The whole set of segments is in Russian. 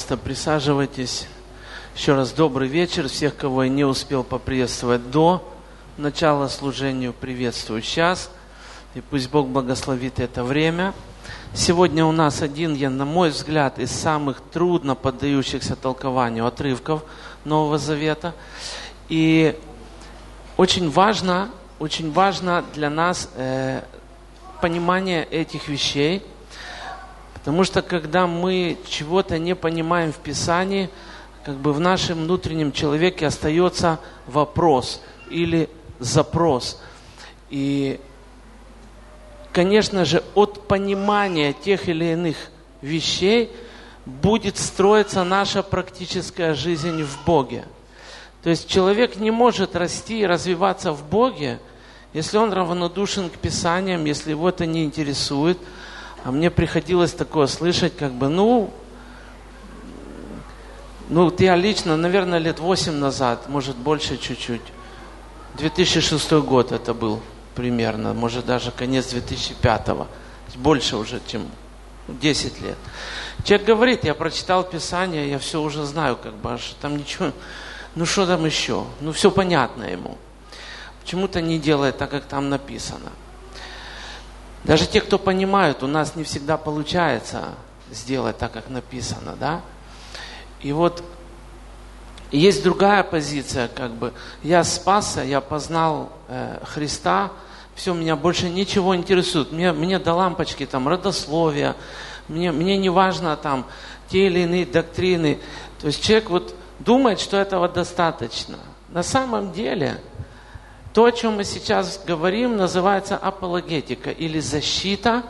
Пожалуйста, присаживайтесь. Еще раз добрый вечер. Всех, кого я не успел поприветствовать до начала служения, приветствую сейчас. И пусть Бог благословит это время. Сегодня у нас один, я, на мой взгляд, из самых трудно поддающихся толкованию отрывков Нового Завета. И очень важно, очень важно для нас э, понимание этих вещей – Потому что когда мы чего-то не понимаем в Писании, как бы в нашем внутреннем человеке остается вопрос или запрос. И, конечно же, от понимания тех или иных вещей будет строиться наша практическая жизнь в Боге. То есть человек не может расти и развиваться в Боге, если он равнодушен к Писаниям, если его это не интересует – а мне приходилось такое слышать, как бы, ну, ну, вот я лично, наверное, лет восемь назад, может, больше чуть-чуть. 2006 год это был примерно, может, даже конец 2005 -го. Больше уже, чем 10 лет. Человек говорит, я прочитал Писание, я все уже знаю, как бы, а что там ничего, ну что там еще? Ну все понятно ему. Почему-то не делает так, как там написано. Даже те, кто понимают, у нас не всегда получается сделать так, как написано, да? И вот есть другая позиция, как бы, я спасся, я познал э, Христа, все, меня больше ничего интересует. Мне, мне до лампочки там родословия, мне, мне не важно там те или иные доктрины. То есть человек вот думает, что этого достаточно. На самом деле, то, о чем мы сейчас говорим, называется апологетика или защита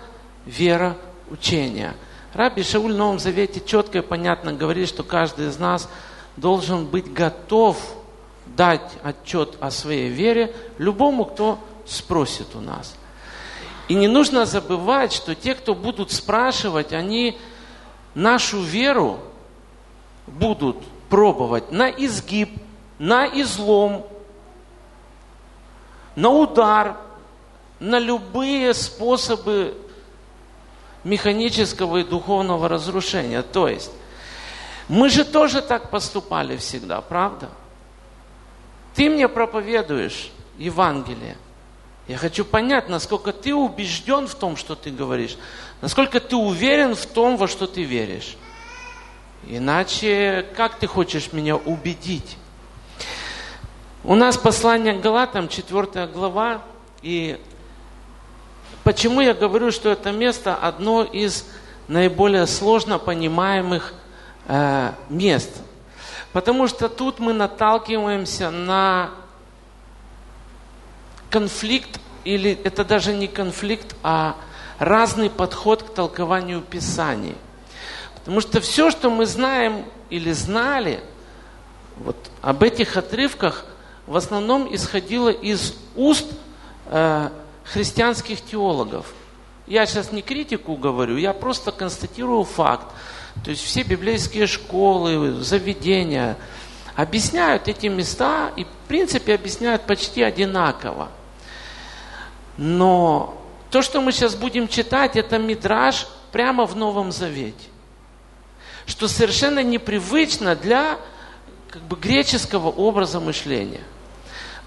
вера учения. Раби Шауль в Новом Завете четко и понятно говорит, что каждый из нас должен быть готов дать отчет о своей вере любому, кто спросит у нас. И не нужно забывать, что те, кто будут спрашивать, они нашу веру будут пробовать на изгиб, на излом, на удар, на любые способы механического и духовного разрушения. То есть, мы же тоже так поступали всегда, правда? Ты мне проповедуешь Евангелие. Я хочу понять, насколько ты убежден в том, что ты говоришь, насколько ты уверен в том, во что ты веришь. Иначе как ты хочешь меня убедить? У нас послание к Галатам, 4 глава, и почему я говорю, что это место одно из наиболее сложно понимаемых э, мест? Потому что тут мы наталкиваемся на конфликт, или это даже не конфликт, а разный подход к толкованию Писаний. Потому что все, что мы знаем или знали, вот об этих отрывках – в основном исходило из уст э, христианских теологов. Я сейчас не критику говорю, я просто констатирую факт. То есть все библейские школы, заведения объясняют эти места и, в принципе, объясняют почти одинаково. Но то, что мы сейчас будем читать, это мидраж прямо в Новом Завете. Что совершенно непривычно для как бы, греческого образа мышления –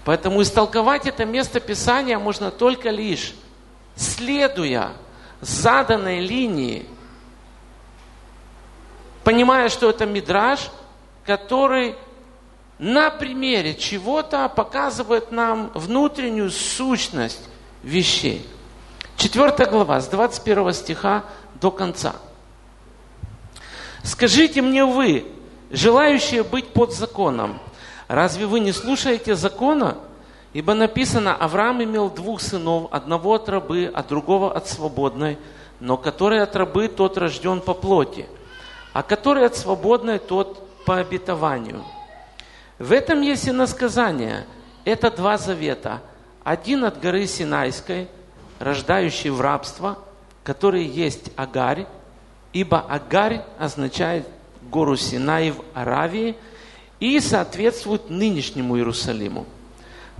Поэтому истолковать это место Писания можно только лишь следуя заданной линии, понимая, что это мидраж, который на примере чего-то показывает нам внутреннюю сущность вещей. Четвертая глава, с 21 стиха до конца. «Скажите мне вы, желающие быть под законом, Разве вы не слушаете закона? Ибо написано, Авраам имел двух сынов, одного от рабы, а другого от свободной, но который от рабы, тот рожден по плоти, а который от свободной, тот по обетованию. В этом есть и насказание. Это два завета. Один от горы Синайской, рождающий в рабство, который есть Агарь, ибо Агарь означает гору Синай в Аравии – и соответствует нынешнему Иерусалиму,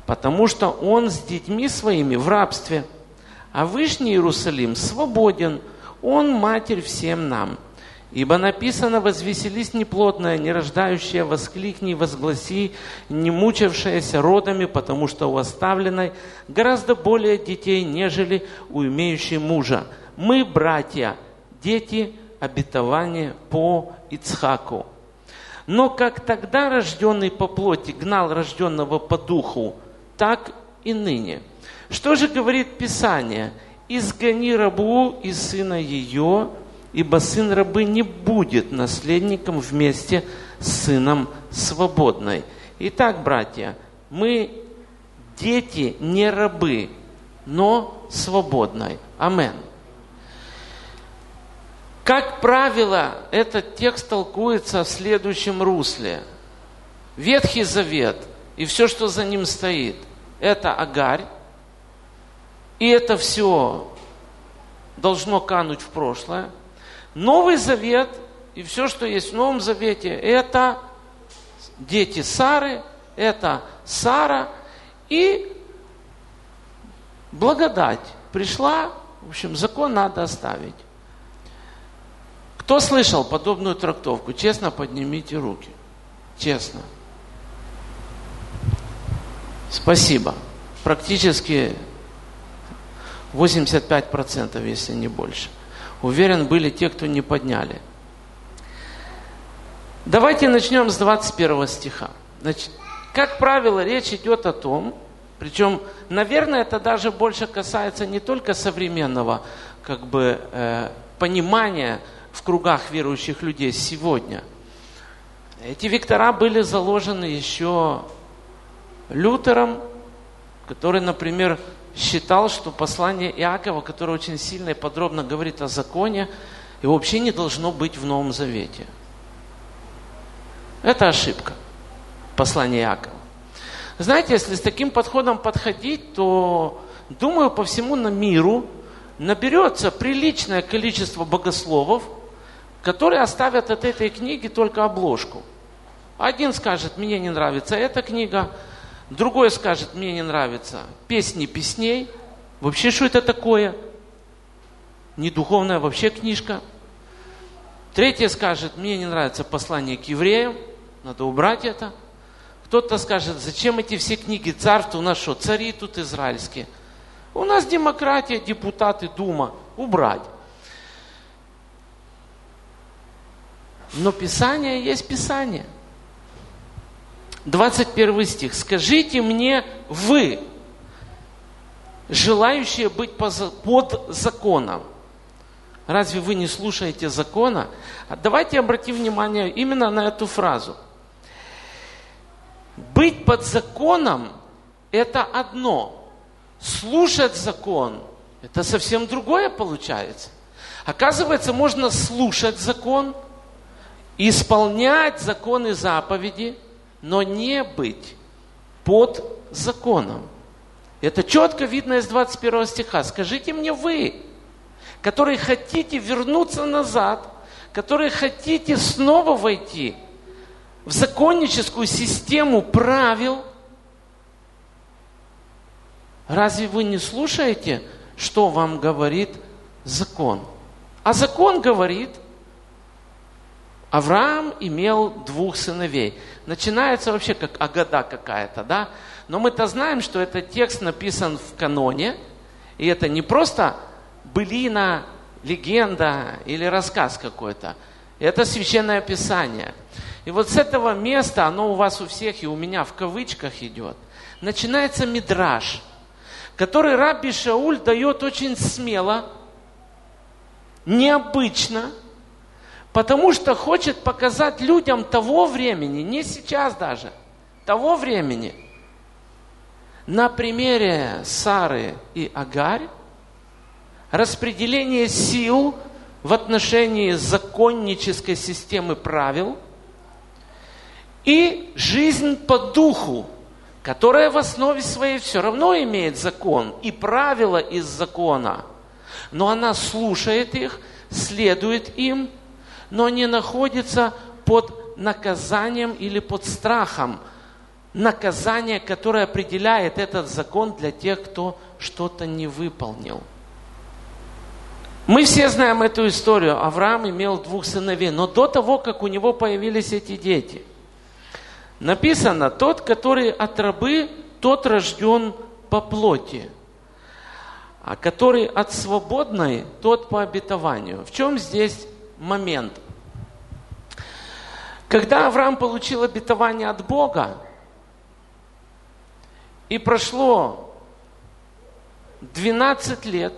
потому что он с детьми своими в рабстве, а Вышний Иерусалим свободен, он матерь всем нам. Ибо написано, возвеселись неплодная, не рождающая, воскликни, возгласи, не мучившаяся родами, потому что у оставленной гораздо более детей, нежели у имеющей мужа. Мы, братья, дети обетования по Ицхаку. Но как тогда рожденный по плоти гнал рожденного по духу, так и ныне. Что же говорит Писание? «Изгони рабу и сына ее, ибо сын рабы не будет наследником вместе с сыном свободной. Итак, братья, мы дети не рабы, но свободной. Амен. Как правило, этот текст толкуется в следующем русле. Ветхий Завет и все, что за ним стоит, это агарь, и это все должно кануть в прошлое – Новый Завет и все, что есть в Новом Завете, это дети Сары, это Сара и благодать пришла, в общем, закон надо оставить. Кто слышал подобную трактовку? Честно поднимите руки. Честно. Спасибо. Практически 85%, если не больше. Уверен, были те, кто не подняли. Давайте начнем с 21 стиха. Значит, как правило, речь идет о том, причем, наверное, это даже больше касается не только современного как бы, э, понимания в кругах верующих людей сегодня. Эти вектора были заложены еще Лютером, который, например, считал, что послание Иакова, которое очень сильно и подробно говорит о законе, его вообще не должно быть в Новом Завете. Это ошибка. Послание Иакова. Знаете, если с таким подходом подходить, то, думаю, по всему на миру наберется приличное количество богословов, которые оставят от этой книги только обложку. Один скажет, мне не нравится эта книга, Другой скажет, мне не нравится песни песней. Вообще, что это такое? Не духовная вообще книжка. Третий скажет, мне не нравится послание к евреям, надо убрать это. Кто-то скажет, зачем эти все книги царства, у нас что, цари тут израильские. У нас демократия, депутаты, дума, убрать. Но Писание есть Писание. 21 стих. «Скажите мне вы, желающие быть под законом». Разве вы не слушаете закона? Давайте обратим внимание именно на эту фразу. Быть под законом – это одно. Слушать закон – это совсем другое получается. Оказывается, можно слушать закон, исполнять законы заповеди – но не быть под законом. Это четко видно из 21 стиха. Скажите мне вы, которые хотите вернуться назад, которые хотите снова войти в законническую систему правил, разве вы не слушаете, что вам говорит закон? А закон говорит, Авраам имел двух сыновей – начинается вообще как агада какая-то, да? Но мы-то знаем, что этот текст написан в каноне, и это не просто былина, легенда или рассказ какой-то. Это священное писание. И вот с этого места, оно у вас у всех и у меня в кавычках идет, начинается мидраж, который Рабби Шауль дает очень смело, необычно – Потому что хочет показать людям того времени, не сейчас даже, того времени, на примере Сары и Агарь, распределение сил в отношении законнической системы правил и жизнь по духу, которая в основе своей все равно имеет закон и правила из закона, но она слушает их, следует им – но не находится под наказанием или под страхом. Наказание, которое определяет этот закон для тех, кто что-то не выполнил. Мы все знаем эту историю. Авраам имел двух сыновей, но до того, как у него появились эти дети, написано, тот, который от рабы, тот рожден по плоти, а который от свободной, тот по обетованию. В чем здесь момент? Когда Авраам получил обетование от Бога, и прошло 12 лет,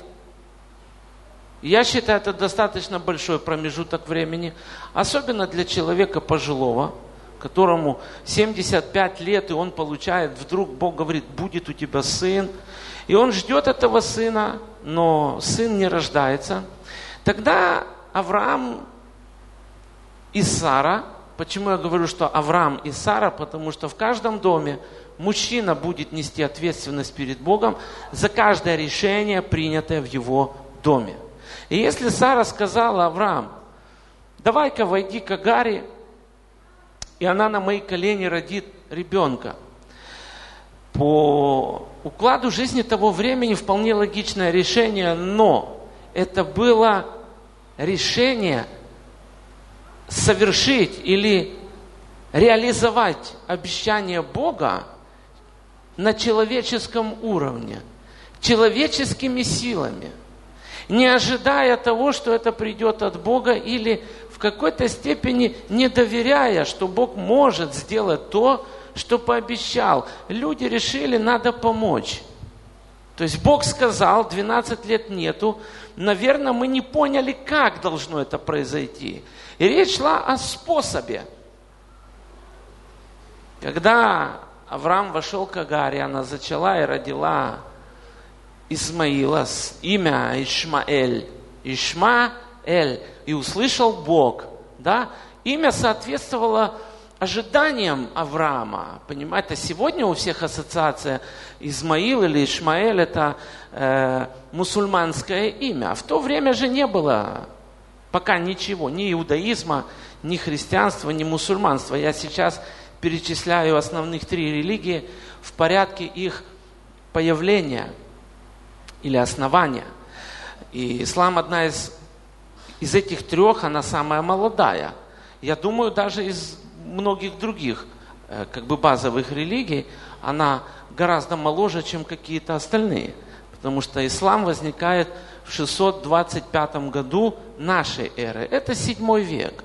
я считаю, это достаточно большой промежуток времени, особенно для человека пожилого, которому 75 лет, и он получает, вдруг Бог говорит, будет у тебя сын, и он ждет этого сына, но сын не рождается. Тогда Авраам и Сара, почему я говорю, что Авраам и Сара, потому что в каждом доме мужчина будет нести ответственность перед Богом за каждое решение, принятое в его доме. И если Сара сказала Авраам, давай-ка войди к Агаре, и она на мои колени родит ребенка. По укладу жизни того времени вполне логичное решение, но это было решение совершить или реализовать обещание Бога на человеческом уровне, человеческими силами, не ожидая того, что это придет от Бога или в какой-то степени не доверяя, что Бог может сделать то, что пообещал. Люди решили, надо помочь. То есть Бог сказал, 12 лет нету, наверное, мы не поняли, как должно это произойти. И речь шла о способе. Когда Авраам вошел к Агаре, она зачала и родила Исмаила, имя Ишмаэль. Ишмаэль. И услышал Бог. Да? Имя соответствовало ожиданиям Авраама. Понимаете, сегодня у всех ассоциация Измаил или Ишмаэль это э, мусульманское имя. А в то время же не было пока ничего, ни иудаизма, ни христианства, ни мусульманства. Я сейчас перечисляю основных три религии в порядке их появления или основания. И ислам одна из, из этих трех, она самая молодая. Я думаю, даже из многих других э, как бы базовых религий, она гораздо моложе, чем какие-то остальные. Потому что ислам возникает в 625 году нашей эры. Это седьмой век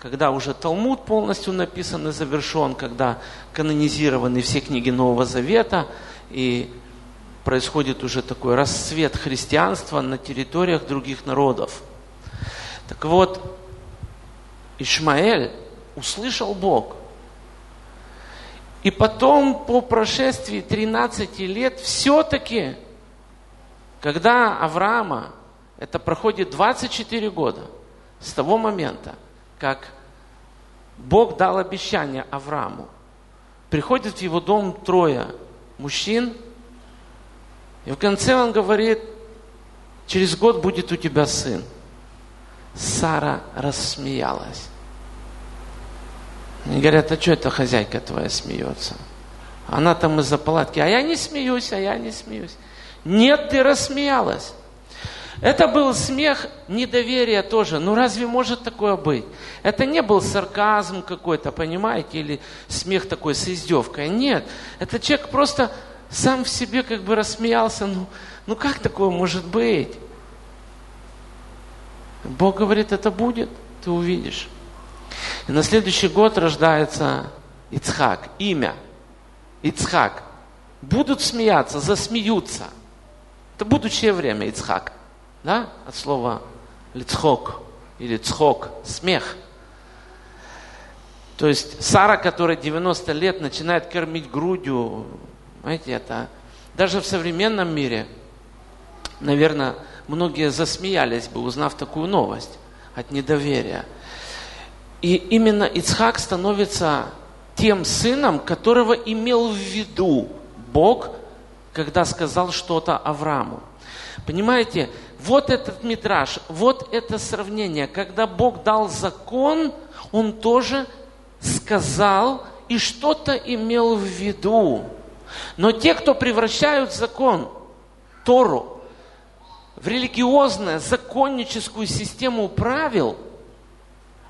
когда уже Талмуд полностью написан и завершен, когда канонизированы все книги Нового Завета, и происходит уже такой расцвет христианства на территориях других народов. Так вот, Ишмаэль услышал Бог. И потом, по прошествии 13 лет, все-таки, когда Авраама, это проходит 24 года с того момента, как Бог дал обещание Аврааму. Приходит в его дом трое мужчин, и в конце он говорит, через год будет у тебя сын. Сара рассмеялась. Они говорят, а что это хозяйка твоя смеется? Она там из-за палатки, а я не смеюсь, а я не смеюсь. Нет, ты рассмеялась. Это был смех недоверия тоже. Ну разве может такое быть? Это не был сарказм какой-то, понимаете, или смех такой с издевкой. Нет, этот человек просто сам в себе как бы рассмеялся. Ну, ну как такое может быть? Бог говорит, это будет, ты увидишь. И на следующий год рождается Ицхак, имя. Ицхак. Будут смеяться, засмеются. Это будущее время, Ицхак да, от слова лицхок или цхок, смех. То есть Сара, которая 90 лет начинает кормить грудью, знаете, это даже в современном мире, наверное, многие засмеялись бы, узнав такую новость от недоверия. И именно Ицхак становится тем сыном, которого имел в виду Бог, когда сказал что-то Аврааму. Понимаете, вот этот метраж, вот это сравнение. Когда Бог дал закон, Он тоже сказал и что-то имел в виду. Но те, кто превращают закон, Тору, в религиозную, законническую систему правил,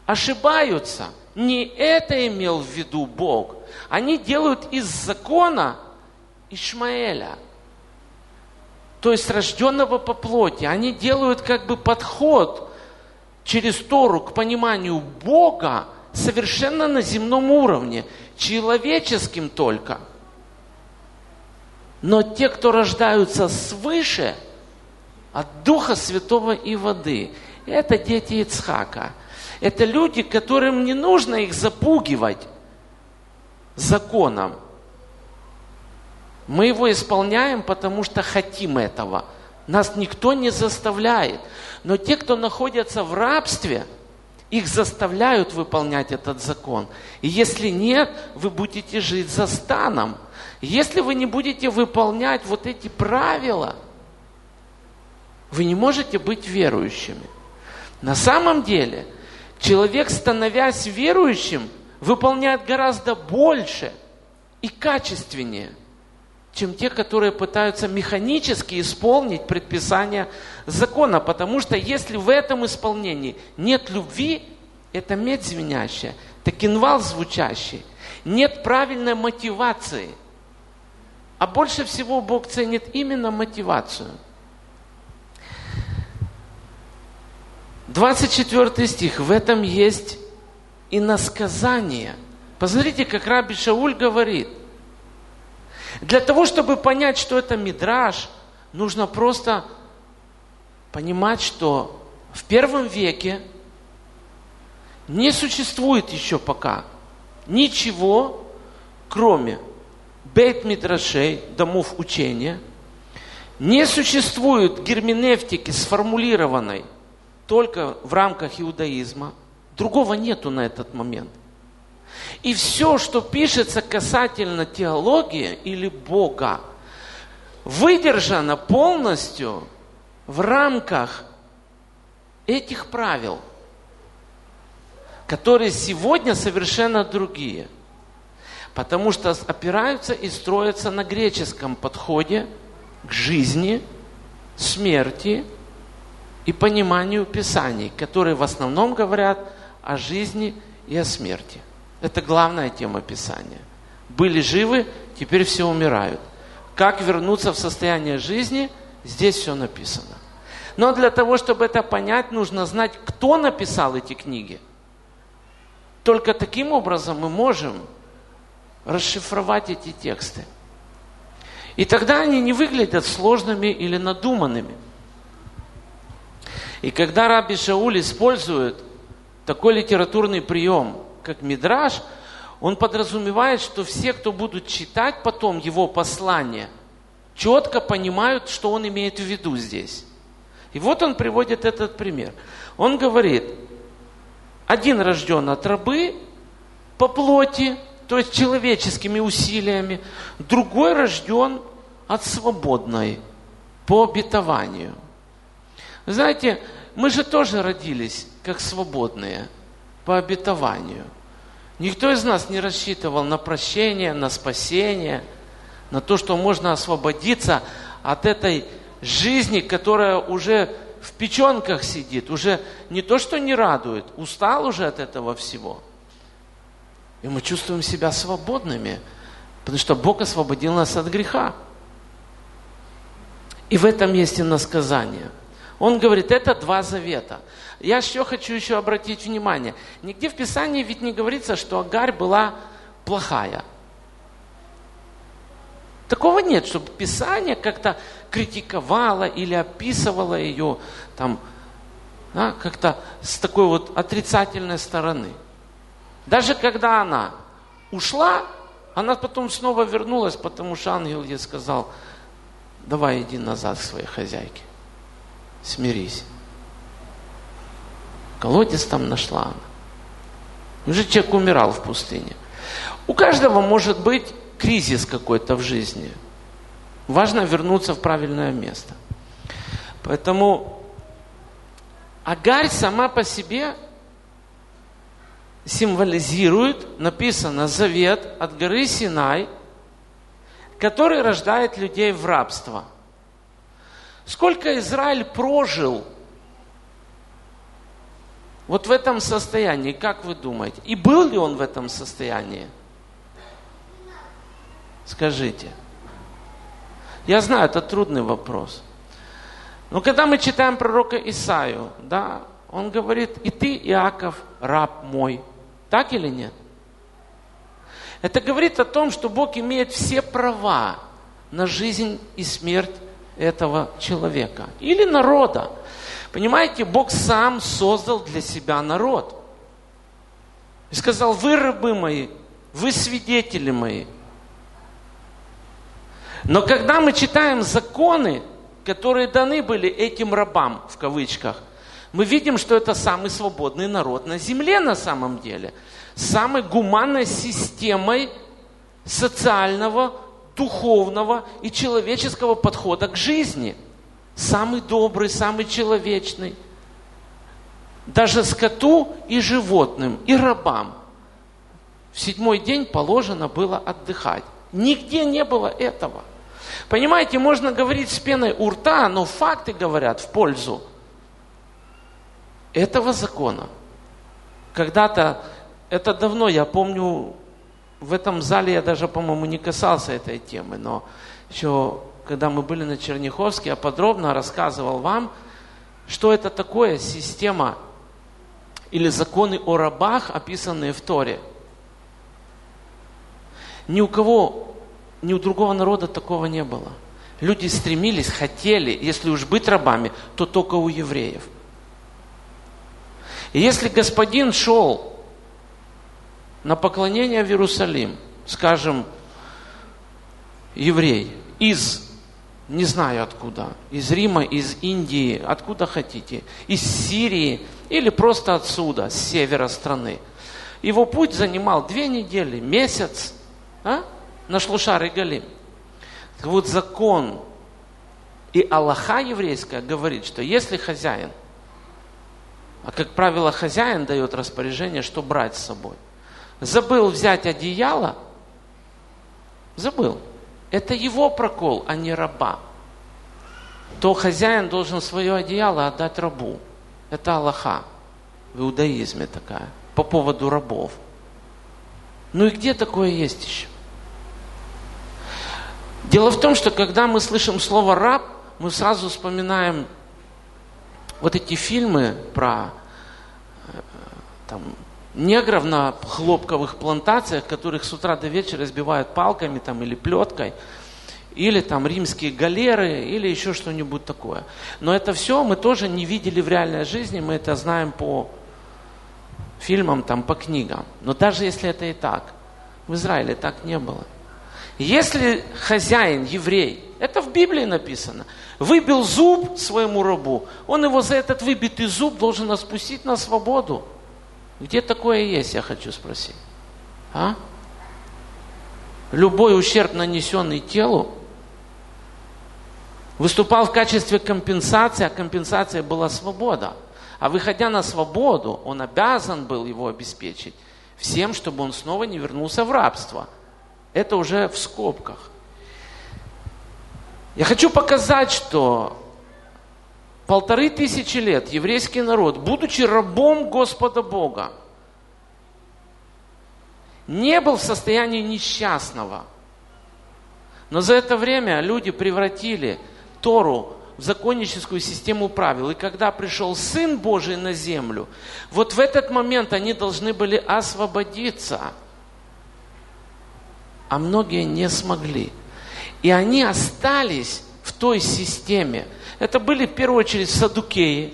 ошибаются. Не это имел в виду Бог. Они делают из закона Ишмаэля, то есть рожденного по плоти. Они делают как бы подход через Тору к пониманию Бога совершенно на земном уровне, человеческим только. Но те, кто рождаются свыше, от Духа Святого и воды, это дети Ицхака. Это люди, которым не нужно их запугивать законом. Мы его исполняем, потому что хотим этого. Нас никто не заставляет. Но те, кто находятся в рабстве, их заставляют выполнять этот закон. И если нет, вы будете жить за станом. Если вы не будете выполнять вот эти правила, вы не можете быть верующими. На самом деле, человек, становясь верующим, выполняет гораздо больше и качественнее, чем те, которые пытаются механически исполнить предписания закона. Потому что если в этом исполнении нет любви, это медь звенящая, это кинвал звучащий, нет правильной мотивации. А больше всего Бог ценит именно мотивацию. 24 стих. В этом есть и насказание. Посмотрите, как Раби Шауль говорит. Для того, чтобы понять, что это мидраж, нужно просто понимать, что в первом веке не существует еще пока ничего, кроме бейт мидрашей, домов учения, не существует герменевтики сформулированной только в рамках иудаизма, другого нету на этот момент. И все, что пишется касательно теологии или Бога, выдержано полностью в рамках этих правил, которые сегодня совершенно другие. Потому что опираются и строятся на греческом подходе к жизни, смерти и пониманию Писаний, которые в основном говорят о жизни и о смерти. Это главная тема Писания. Были живы, теперь все умирают. Как вернуться в состояние жизни, здесь все написано. Но для того, чтобы это понять, нужно знать, кто написал эти книги. Только таким образом мы можем расшифровать эти тексты. И тогда они не выглядят сложными или надуманными. И когда Раби Шауль использует такой литературный прием, как мидраж, он подразумевает, что все, кто будут читать потом его послание, четко понимают, что он имеет в виду здесь. И вот он приводит этот пример. Он говорит, один рожден от рабы по плоти, то есть человеческими усилиями, другой рожден от свободной по обетованию. знаете, мы же тоже родились как свободные по обетованию. Никто из нас не рассчитывал на прощение, на спасение, на то, что можно освободиться от этой жизни, которая уже в печенках сидит, уже не то, что не радует, устал уже от этого всего – и мы чувствуем себя свободными, потому что Бог освободил нас от греха. И в этом есть и насказание. Он говорит, это два завета. Я еще хочу еще обратить внимание. Нигде в Писании ведь не говорится, что Агарь была плохая. Такого нет, чтобы Писание как-то критиковало или описывало ее там, да, как-то с такой вот отрицательной стороны. Даже когда она ушла, она потом снова вернулась, потому что ангел ей сказал, давай иди назад к своей хозяйке, смирись. Колодец там нашла она. Уже человек умирал в пустыне. У каждого может быть кризис какой-то в жизни. Важно вернуться в правильное место. Поэтому Агарь сама по себе символизирует, написано, завет от горы Синай, который рождает людей в рабство. Сколько Израиль прожил вот в этом состоянии, как вы думаете? И был ли он в этом состоянии? Скажите. Я знаю, это трудный вопрос. Но когда мы читаем пророка Исаию, да, он говорит, и ты, Иаков, раб мой. Так или нет? Это говорит о том, что Бог имеет все права на жизнь и смерть этого человека или народа. Понимаете, Бог сам создал для себя народ. И сказал, вы рабы мои, вы свидетели мои. Но когда мы читаем законы, которые даны были этим рабам, в кавычках, мы видим, что это самый свободный народ на земле на самом деле. Самой гуманной системой социального, духовного и человеческого подхода к жизни. Самый добрый, самый человечный. Даже скоту и животным, и рабам. В седьмой день положено было отдыхать. Нигде не было этого. Понимаете, можно говорить с пеной у рта, но факты говорят в пользу этого закона. Когда-то, это давно, я помню, в этом зале я даже, по-моему, не касался этой темы, но еще когда мы были на Черняховске, я подробно рассказывал вам, что это такое система или законы о рабах, описанные в Торе. Ни у кого, ни у другого народа такого не было. Люди стремились, хотели, если уж быть рабами, то только у евреев – и если господин шел на поклонение в Иерусалим, скажем, еврей, из, не знаю откуда, из Рима, из Индии, откуда хотите, из Сирии или просто отсюда, с севера страны. Его путь занимал две недели, месяц а? на Шлушар и Галим. Так вот закон и Аллаха еврейская говорит, что если хозяин а как правило, хозяин дает распоряжение, что брать с собой. Забыл взять одеяло, забыл. Это его прокол, а не раба. То хозяин должен свое одеяло отдать рабу. Это Аллаха в иудаизме такая, по поводу рабов. Ну и где такое есть еще? Дело в том, что когда мы слышим слово раб, мы сразу вспоминаем вот эти фильмы про э, там, негров на хлопковых плантациях, которых с утра до вечера избивают палками там, или плеткой, или там римские галеры, или еще что-нибудь такое. Но это все мы тоже не видели в реальной жизни, мы это знаем по фильмам, там, по книгам. Но даже если это и так, в Израиле так не было. Если хозяин, еврей, это в Библии написано, выбил зуб своему рабу, он его за этот выбитый зуб должен отпустить на свободу. Где такое есть, я хочу спросить. А? Любой ущерб, нанесенный телу, выступал в качестве компенсации, а компенсация была свобода. А выходя на свободу, он обязан был его обеспечить всем, чтобы он снова не вернулся в рабство – это уже в скобках. Я хочу показать, что полторы тысячи лет еврейский народ, будучи рабом Господа Бога, не был в состоянии несчастного. Но за это время люди превратили Тору в законническую систему правил. И когда пришел Сын Божий на землю, вот в этот момент они должны были освободиться – а многие не смогли. И они остались в той системе. Это были в первую очередь садукеи,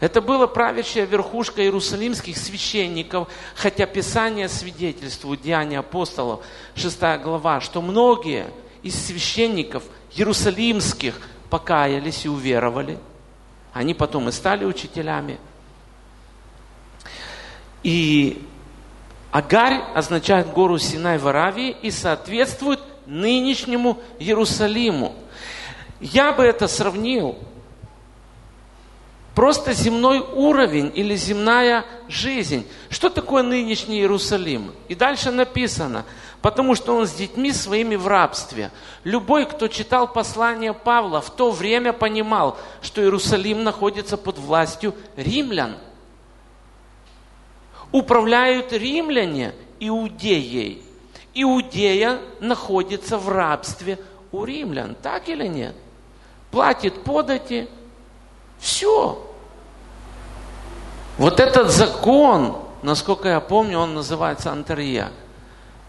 это была правящая верхушка иерусалимских священников, хотя Писание свидетельствует, Деяния апостолов, 6 глава, что многие из священников иерусалимских покаялись и уверовали. Они потом и стали учителями. И Агарь означает гору Синай в Аравии и соответствует нынешнему Иерусалиму. Я бы это сравнил просто земной уровень или земная жизнь. Что такое нынешний Иерусалим? И дальше написано, потому что он с детьми своими в рабстве. Любой, кто читал послание Павла, в то время понимал, что Иерусалим находится под властью римлян. Управляют римляне Иудеей. Иудея находится в рабстве у римлян, так или нет? Платит подати, все. Вот этот закон, насколько я помню, он называется антерия.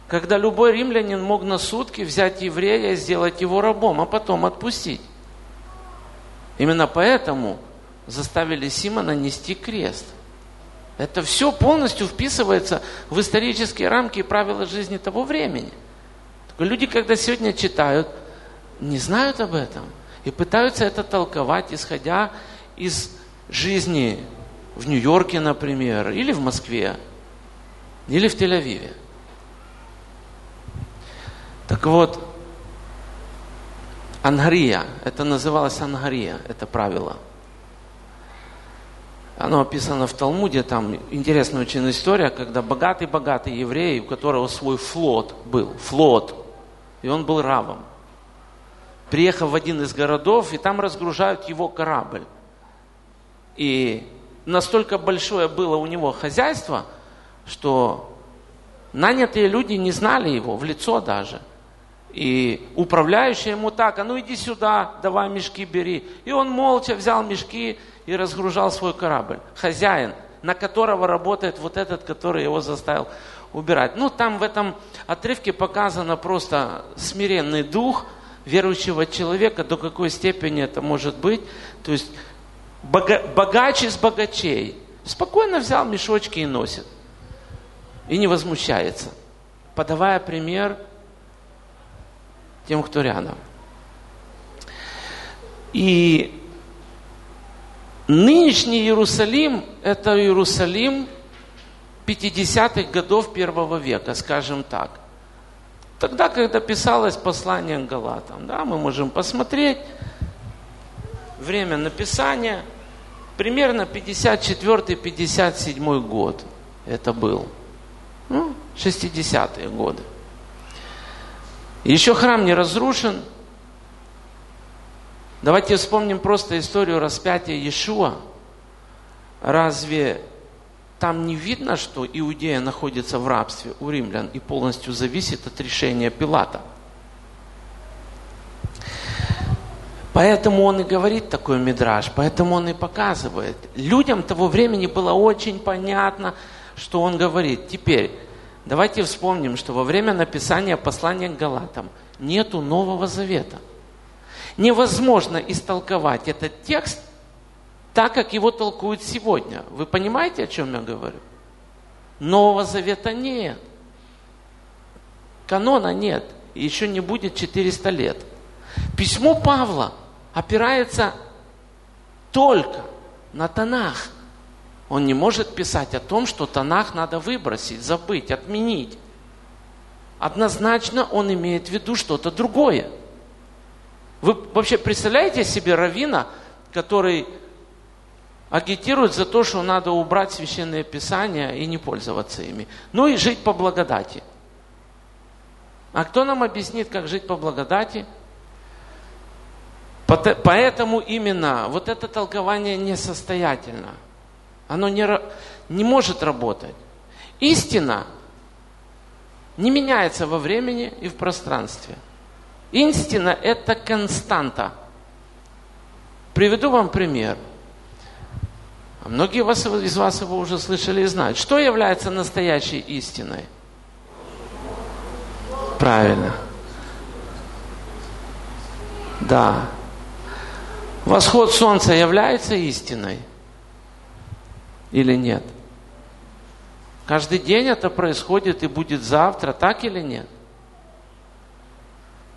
Когда любой римлянин мог на сутки взять еврея и сделать его рабом, а потом отпустить. Именно поэтому заставили Симона нести крест. Это все полностью вписывается в исторические рамки и правила жизни того времени. Только люди, когда сегодня читают, не знают об этом и пытаются это толковать, исходя из жизни в Нью-Йорке, например, или в Москве, или в Тель-Авиве. Так вот, Ангария, это называлось Ангария, это правило. Оно описано в Талмуде, там интересная очень история, когда богатый-богатый еврей, у которого свой флот был, флот, и он был рабом, приехал в один из городов, и там разгружают его корабль. И настолько большое было у него хозяйство, что нанятые люди не знали его в лицо даже. И управляющий ему так, а ну иди сюда, давай мешки бери. И он молча взял мешки и разгружал свой корабль. Хозяин, на которого работает вот этот, который его заставил убирать. Ну, там в этом отрывке показано просто смиренный дух верующего человека, до какой степени это может быть. То есть богач из богачей, спокойно взял мешочки и носит. И не возмущается, подавая пример тем, кто рядом. И нынешний Иерусалим – это Иерусалим 50-х годов первого века, скажем так. Тогда, когда писалось послание Галатам, да, мы можем посмотреть, время написания, примерно 54-57 год это был. Ну, 60-е годы. Еще храм не разрушен. Давайте вспомним просто историю распятия Иешуа. Разве там не видно, что Иудея находится в рабстве у римлян и полностью зависит от решения Пилата? Поэтому он и говорит такой мидраж, поэтому он и показывает. Людям того времени было очень понятно, что он говорит. Теперь, давайте вспомним, что во время написания послания к Галатам нету Нового Завета. Невозможно истолковать этот текст так, как его толкуют сегодня. Вы понимаете, о чем я говорю? Нового Завета нет. Канона нет. Еще не будет 400 лет. Письмо Павла опирается только на Танах. Он не может писать о том, что Танах надо выбросить, забыть, отменить. Однозначно он имеет в виду что-то другое. Вы вообще представляете себе равина, который агитирует за то, что надо убрать священные писания и не пользоваться ими. Ну и жить по благодати. А кто нам объяснит, как жить по благодати? Поэтому именно вот это толкование несостоятельно. Оно не, не может работать. Истина не меняется во времени и в пространстве. Истина – это константа. Приведу вам пример. Многие из вас его уже слышали и знают. Что является настоящей истиной? Правильно. Да, Восход солнца является истиной или нет? Каждый день это происходит и будет завтра, так или нет?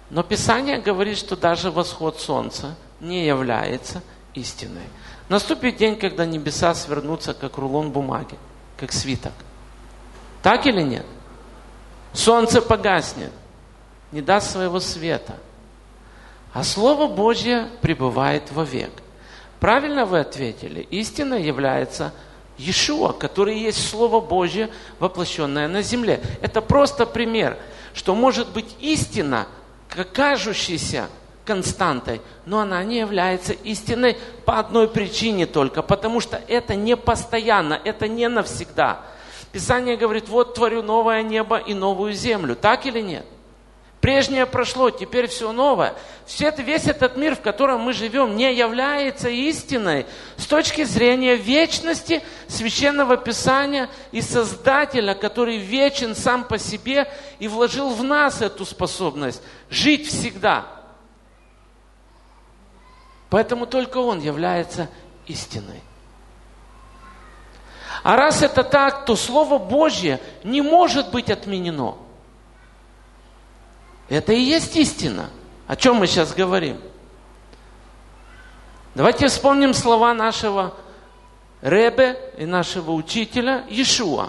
Но Писание говорит, что даже восход солнца не является истиной. Наступит день, когда небеса свернутся, как рулон бумаги, как свиток. Так или нет? Солнце погаснет, не даст своего света – а Слово Божье пребывает вовек. Правильно вы ответили. Истина является Иешуа, который есть Слово Божье, воплощенное на земле. Это просто пример, что может быть истина, кажущаяся константой, но она не является истиной по одной причине только, потому что это не постоянно, это не навсегда. Писание говорит, вот творю новое небо и новую землю. Так или нет? Прежнее прошло, теперь все новое. Все это, весь этот мир, в котором мы живем, не является истиной с точки зрения вечности Священного Писания и Создателя, который вечен сам по себе и вложил в нас эту способность жить всегда. Поэтому только Он является истиной. А раз это так, то Слово Божье не может быть отменено – это и есть истина. О чем мы сейчас говорим? Давайте вспомним слова нашего Ребе и нашего учителя Иешуа,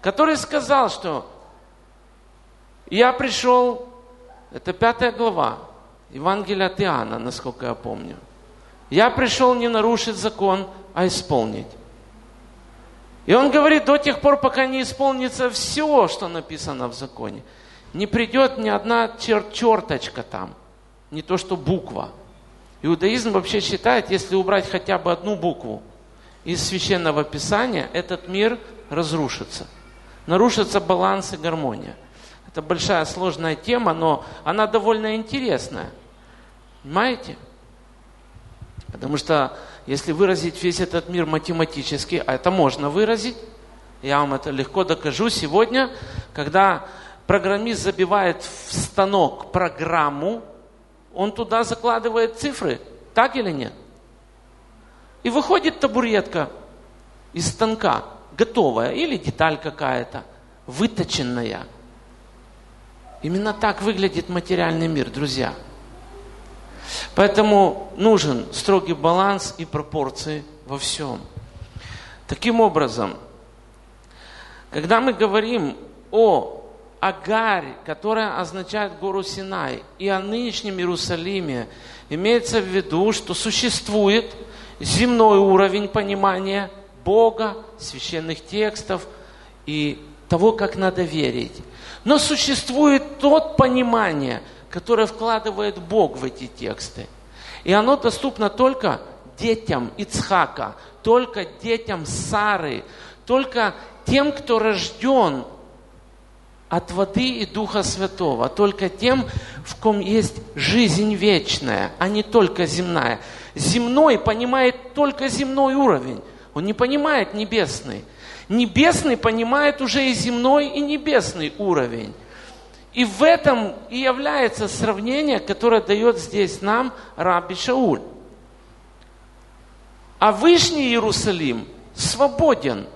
который сказал, что я пришел, это пятая глава Евангелия от Иоанна, насколько я помню. Я пришел не нарушить закон, а исполнить. И он говорит, до тех пор, пока не исполнится все, что написано в законе – не придет ни одна чер черточка там, не то что буква. Иудаизм вообще считает, если убрать хотя бы одну букву из священного писания, этот мир разрушится. Нарушится баланс и гармония. Это большая сложная тема, но она довольно интересная. Понимаете? Потому что если выразить весь этот мир математически, а это можно выразить, я вам это легко докажу сегодня, когда программист забивает в станок программу, он туда закладывает цифры, так или нет? И выходит табуретка из станка, готовая, или деталь какая-то, выточенная. Именно так выглядит материальный мир, друзья. Поэтому нужен строгий баланс и пропорции во всем. Таким образом, когда мы говорим о Агарь, которая означает гору Синай, и о нынешнем Иерусалиме, имеется в виду, что существует земной уровень понимания Бога, священных текстов и того, как надо верить. Но существует тот понимание, которое вкладывает Бог в эти тексты. И оно доступно только детям Ицхака, только детям Сары, только тем, кто рожден от воды и Духа Святого, только тем, в ком есть жизнь вечная, а не только земная. Земной понимает только земной уровень, он не понимает небесный. Небесный понимает уже и земной, и небесный уровень. И в этом и является сравнение, которое дает здесь нам Раби Шауль. А Вышний Иерусалим свободен.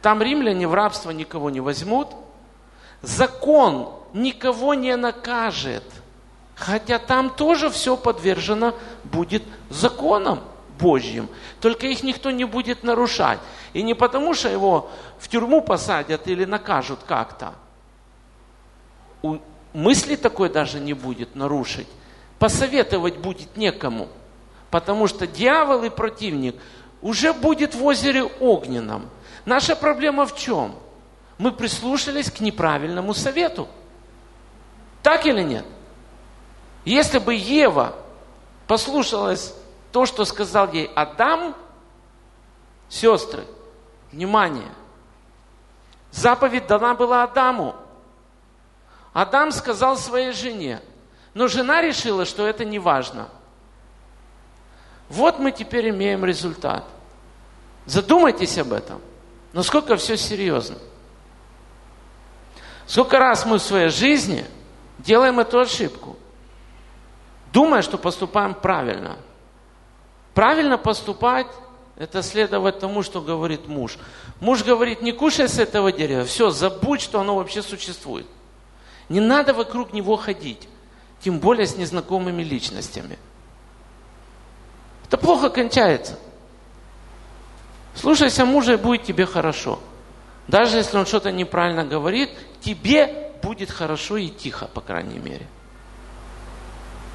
Там римляне в рабство никого не возьмут – закон никого не накажет. Хотя там тоже все подвержено будет законам Божьим. Только их никто не будет нарушать. И не потому, что его в тюрьму посадят или накажут как-то. Мысли такой даже не будет нарушить. Посоветовать будет некому. Потому что дьявол и противник уже будет в озере огненном. Наша проблема в чем? мы прислушались к неправильному совету. Так или нет? Если бы Ева послушалась то, что сказал ей Адам, сестры, внимание, заповедь дана была Адаму. Адам сказал своей жене, но жена решила, что это не важно. Вот мы теперь имеем результат. Задумайтесь об этом. Насколько все серьезно. Сколько раз мы в своей жизни делаем эту ошибку, думая, что поступаем правильно. Правильно поступать – это следовать тому, что говорит муж. Муж говорит, не кушай с этого дерева, все, забудь, что оно вообще существует. Не надо вокруг него ходить, тем более с незнакомыми личностями. Это плохо кончается. Слушайся мужа, и будет тебе хорошо – даже если он что-то неправильно говорит, тебе будет хорошо и тихо, по крайней мере.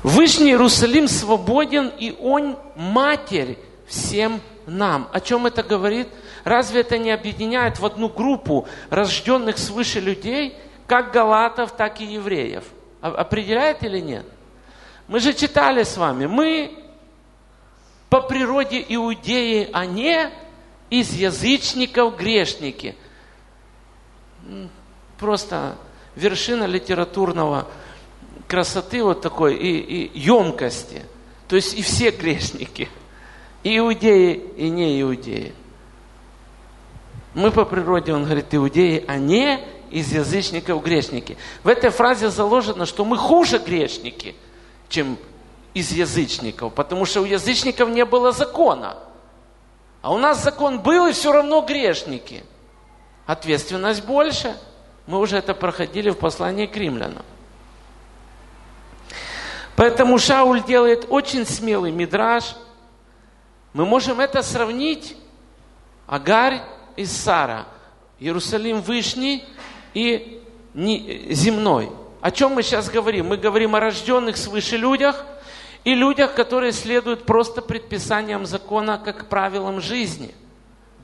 Вышний Иерусалим свободен, и он матерь всем нам. О чем это говорит? Разве это не объединяет в одну группу рожденных свыше людей, как галатов, так и евреев? Определяет или нет? Мы же читали с вами, мы по природе иудеи, а не из язычников грешники. Просто вершина литературного красоты вот такой и, и емкости. То есть и все грешники. И иудеи, и не иудеи. Мы по природе, он говорит, иудеи, а не из язычников грешники. В этой фразе заложено, что мы хуже грешники, чем из язычников, потому что у язычников не было закона. А у нас закон был, и все равно грешники. Ответственность больше. Мы уже это проходили в послании к римлянам. Поэтому Шауль делает очень смелый мидраж. Мы можем это сравнить. Агарь и Сара. Иерусалим Вышний и земной. О чем мы сейчас говорим? Мы говорим о рожденных свыше людях и людях, которые следуют просто предписаниям закона как правилам жизни,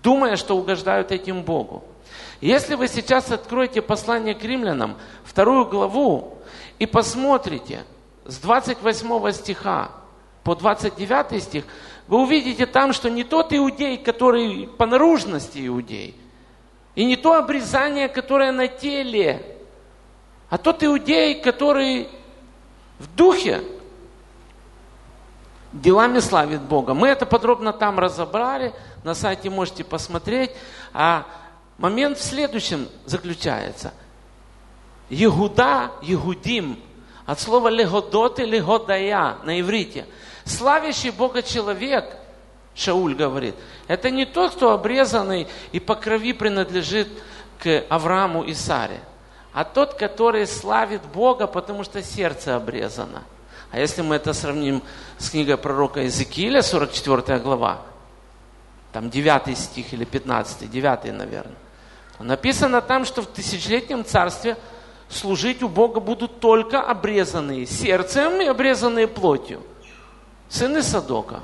думая, что угождают этим Богу. Если вы сейчас откроете послание к римлянам, вторую главу, и посмотрите с 28 стиха по 29 стих, вы увидите там, что не тот иудей, который по наружности иудей, и не то обрезание, которое на теле, а тот иудей, который в духе делами славит Бога. Мы это подробно там разобрали, на сайте можете посмотреть. А момент в следующем заключается. Егуда, Егудим, от слова легодот или легодая на иврите. Славящий Бога человек, Шауль говорит, это не тот, кто обрезанный и по крови принадлежит к Аврааму и Саре, а тот, который славит Бога, потому что сердце обрезано. А если мы это сравним с книгой пророка Иезекииля, 44 глава, там 9 стих или 15, 9, наверное, написано там, что в тысячелетнем царстве служить у Бога будут только обрезанные сердцем и обрезанные плотью. Сыны Садока.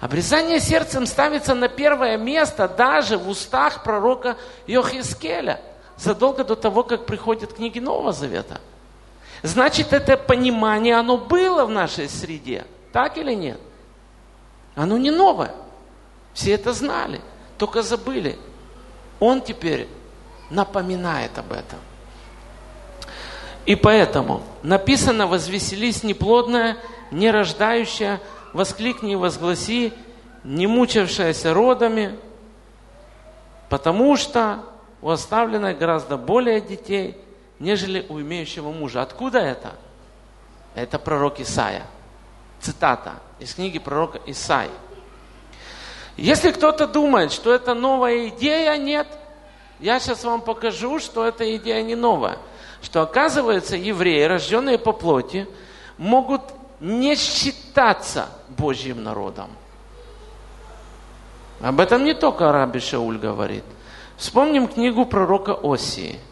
Обрезание сердцем ставится на первое место даже в устах пророка Йохискеля задолго до того, как приходят книги Нового Завета – Значит, это понимание, оно было в нашей среде. Так или нет? Оно не новое. Все это знали, только забыли. Он теперь напоминает об этом. И поэтому написано «возвеселись неплодная, не рождающая, воскликни и возгласи, не мучившаяся родами, потому что у оставленной гораздо более детей, нежели у имеющего мужа. Откуда это? Это пророк Исаия. Цитата из книги пророка Исаии. Если кто-то думает, что это новая идея, нет. Я сейчас вам покажу, что эта идея не новая. Что оказывается, евреи, рожденные по плоти, могут не считаться Божьим народом. Об этом не только Раби Шауль говорит. Вспомним книгу пророка Осии –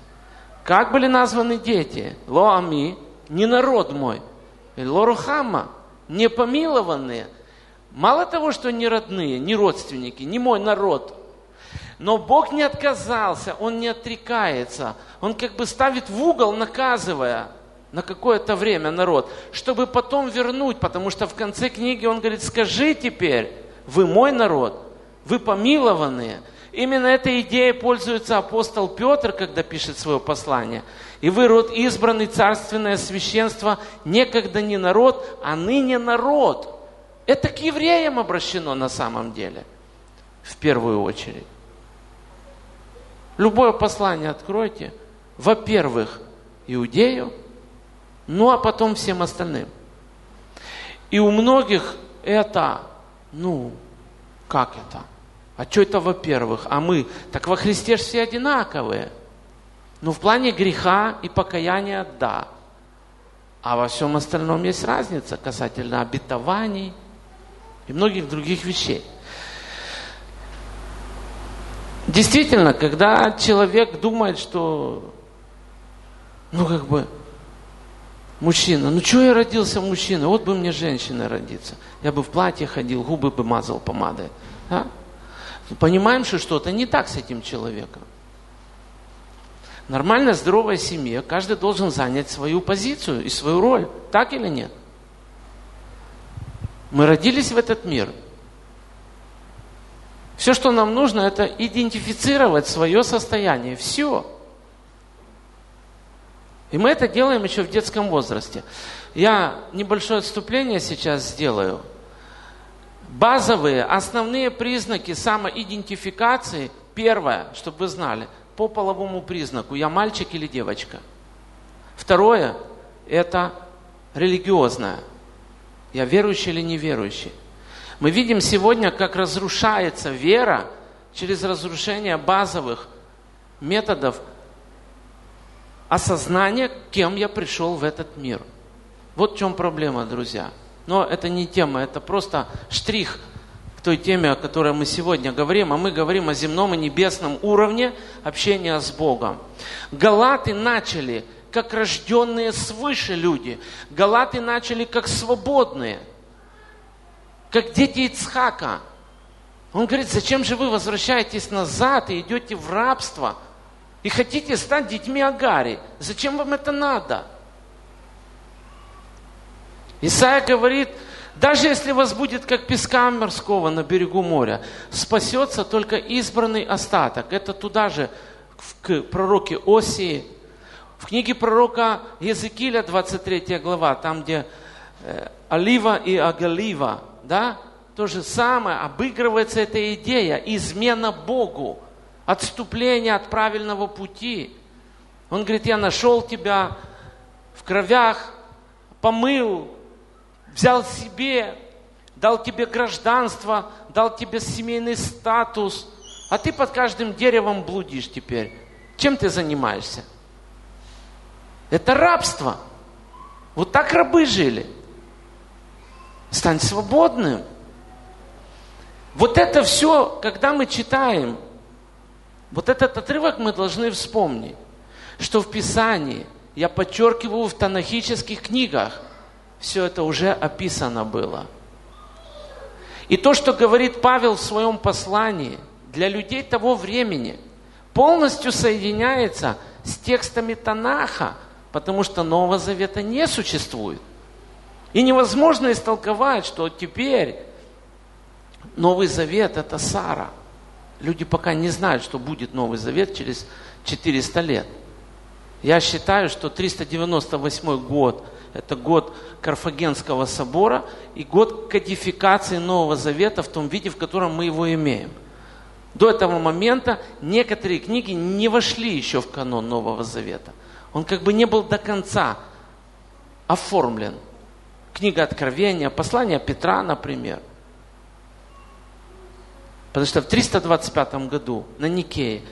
как были названы дети? Лоами, не народ мой. Лорухама, не помилованные. Мало того, что не родные, не родственники, не мой народ. Но Бог не отказался, Он не отрекается. Он как бы ставит в угол, наказывая на какое-то время народ, чтобы потом вернуть, потому что в конце книги он говорит, скажи теперь, вы мой народ, вы помилованные, Именно этой идеей пользуется апостол Петр, когда пишет свое послание. И вы, род избранный, царственное священство, некогда не народ, а ныне народ. Это к евреям обращено на самом деле, в первую очередь. Любое послание откройте. Во-первых, иудею, ну а потом всем остальным. И у многих это, ну, как это? А что это во-первых? А мы? Так во Христе же все одинаковые. Ну, в плане греха и покаяния – да. А во всем остальном есть разница касательно обетований и многих других вещей. Действительно, когда человек думает, что, ну, как бы, Мужчина, ну что я родился мужчина? Вот бы мне женщина родиться. Я бы в платье ходил, губы бы мазал помадой. А? Понимаем, что что-то не так с этим человеком. Нормальная, здоровая семья, каждый должен занять свою позицию и свою роль. Так или нет? Мы родились в этот мир. Все, что нам нужно, это идентифицировать свое состояние. Все. И мы это делаем еще в детском возрасте. Я небольшое отступление сейчас сделаю. Базовые, основные признаки самоидентификации, первое, чтобы вы знали, по половому признаку, я мальчик или девочка. Второе, это религиозное, я верующий или неверующий. Мы видим сегодня, как разрушается вера через разрушение базовых методов осознание, кем я пришел в этот мир. Вот в чем проблема, друзья. Но это не тема, это просто штрих к той теме, о которой мы сегодня говорим, а мы говорим о земном и небесном уровне общения с Богом. Галаты начали как рожденные свыше люди. Галаты начали как свободные, как дети Ицхака. Он говорит, зачем же вы возвращаетесь назад и идете в рабство – и хотите стать детьми Агари. Зачем вам это надо? Исайя говорит, даже если вас будет как песка морского на берегу моря, спасется только избранный остаток. Это туда же, к пророке Осии. В книге пророка Езекииля, 23 глава, там, где э, Олива и Агалива, да, то же самое, обыгрывается эта идея, измена Богу отступление от правильного пути. Он говорит, я нашел тебя в кровях, помыл, взял себе, дал тебе гражданство, дал тебе семейный статус, а ты под каждым деревом блудишь теперь. Чем ты занимаешься? Это рабство. Вот так рабы жили. Стань свободным. Вот это все, когда мы читаем, вот этот отрывок мы должны вспомнить, что в Писании, я подчеркиваю, в танахических книгах, все это уже описано было. И то, что говорит Павел в своем послании, для людей того времени, полностью соединяется с текстами Танаха, потому что Нового Завета не существует. И невозможно истолковать, что теперь Новый Завет – это Сара – Люди пока не знают, что будет Новый Завет через 400 лет. Я считаю, что 398 год – это год Карфагенского собора и год кодификации Нового Завета в том виде, в котором мы его имеем. До этого момента некоторые книги не вошли еще в канон Нового Завета. Он как бы не был до конца оформлен. Книга Откровения, послание Петра, например – Потому что в 325 году на Никее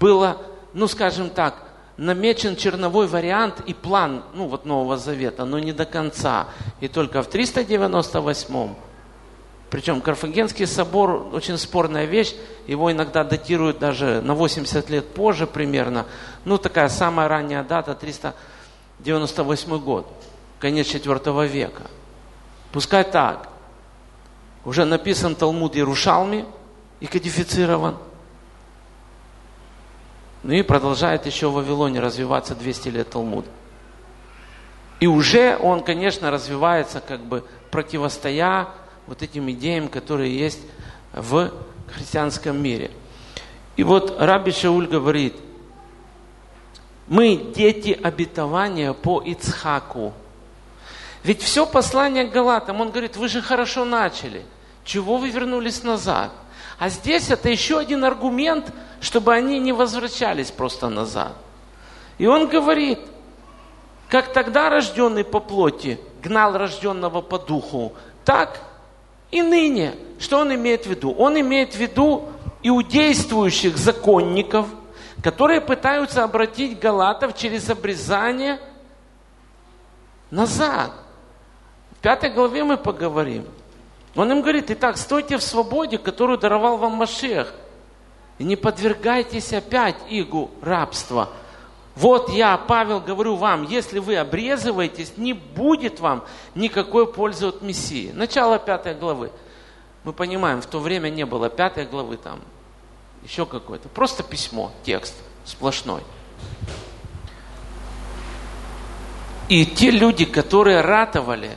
было, ну скажем так, намечен черновой вариант и план, ну вот Нового Завета, но не до конца. И только в 398 причем Карфагенский собор очень спорная вещь, его иногда датируют даже на 80 лет позже примерно. Ну, такая самая ранняя дата, 398 год, конец 4 века. Пускай так. Уже написан Талмуд Ярушалми, и кодифицирован. Ну и продолжает еще в Вавилоне развиваться 200 лет Талмуд. И уже он, конечно, развивается как бы противостоя вот этим идеям, которые есть в христианском мире. И вот Раби Шауль говорит, мы дети обетования по Ицхаку. Ведь все послание к Галатам, он говорит, вы же хорошо начали. Чего вы вернулись назад? А здесь это еще один аргумент, чтобы они не возвращались просто назад. И он говорит, как тогда рожденный по плоти гнал рожденного по духу, так и ныне. Что он имеет в виду? Он имеет в виду иудействующих законников, которые пытаются обратить галатов через обрезание назад. В пятой главе мы поговорим – он им говорит, итак, стойте в свободе, которую даровал вам Машех. И не подвергайтесь опять игу рабства. Вот я, Павел, говорю вам, если вы обрезываетесь, не будет вам никакой пользы от Мессии. Начало пятой главы. Мы понимаем, в то время не было пятой главы там, еще какое-то. Просто письмо, текст сплошной. И те люди, которые ратовали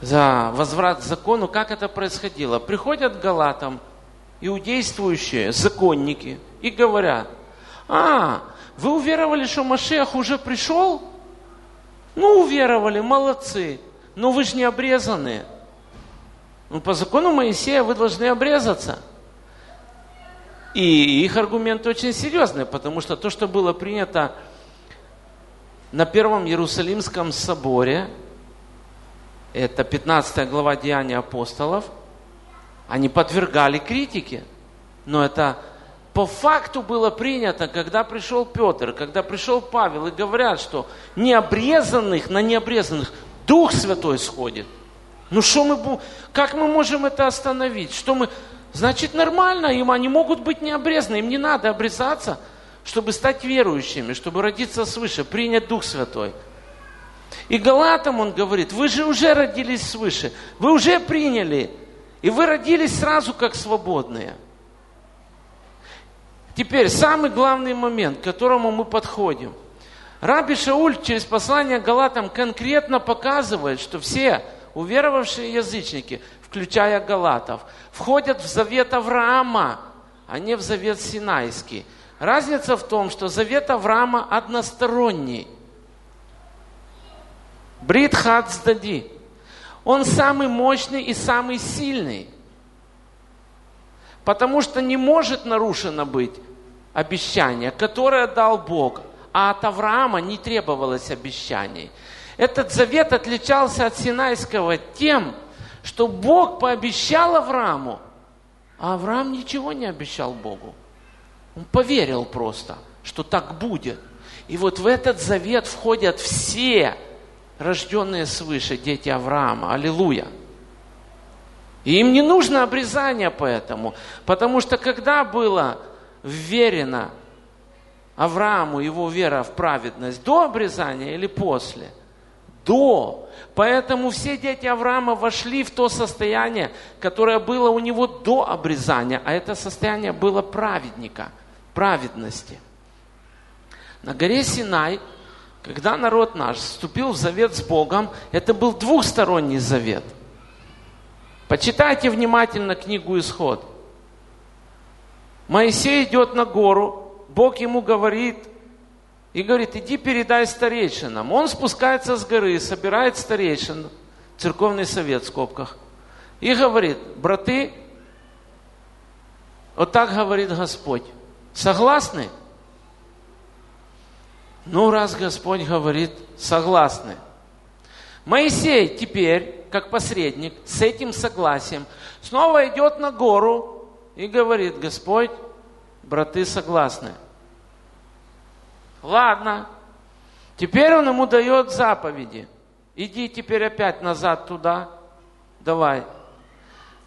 за возврат к закону, как это происходило? Приходят к галатам иудействующие законники и говорят, а, вы уверовали, что Машех уже пришел? Ну, уверовали, молодцы. Но вы же не обрезаны. Ну, по закону Моисея вы должны обрезаться. И их аргументы очень серьезные, потому что то, что было принято на Первом Иерусалимском соборе, это 15 глава Деяния апостолов, они подвергали критике. Но это по факту было принято, когда пришел Петр, когда пришел Павел, и говорят, что необрезанных на необрезанных Дух Святой сходит. Ну что мы, как мы можем это остановить? Что мы, значит нормально, им они могут быть необрезаны, им не надо обрезаться – чтобы стать верующими, чтобы родиться свыше, принять Дух Святой. И Галатам он говорит, вы же уже родились свыше, вы уже приняли, и вы родились сразу как свободные. Теперь самый главный момент, к которому мы подходим. Раби Шауль через послание Галатам конкретно показывает, что все уверовавшие язычники, включая Галатов, входят в завет Авраама, а не в завет Синайский – Разница в том, что завет Авраама односторонний. Брит. Он самый мощный и самый сильный. Потому что не может нарушено быть обещание, которое дал Бог. А от Авраама не требовалось обещаний. Этот завет отличался от Синайского тем, что Бог пообещал Аврааму, а Авраам ничего не обещал Богу. Он поверил просто, что так будет. И вот в этот завет входят все рожденные свыше дети Авраама. Аллилуйя. И им не нужно обрезание поэтому, потому что когда было вверено Аврааму его вера в праведность, до обрезания или после? До. Поэтому все дети Авраама вошли в то состояние, которое было у него до обрезания, а это состояние было праведника – праведности. На горе Синай, когда народ наш вступил в завет с Богом, это был двухсторонний завет. Почитайте внимательно книгу «Исход». Моисей идет на гору, Бог ему говорит, и говорит, иди передай старейшинам. Он спускается с горы, собирает старейшин, церковный совет в скобках, и говорит, браты, вот так говорит Господь, Согласны? Ну, раз Господь говорит, согласны. Моисей теперь, как посредник, с этим согласием, снова идет на гору и говорит, Господь, браты согласны. Ладно. Теперь он ему дает заповеди. Иди теперь опять назад туда. Давай,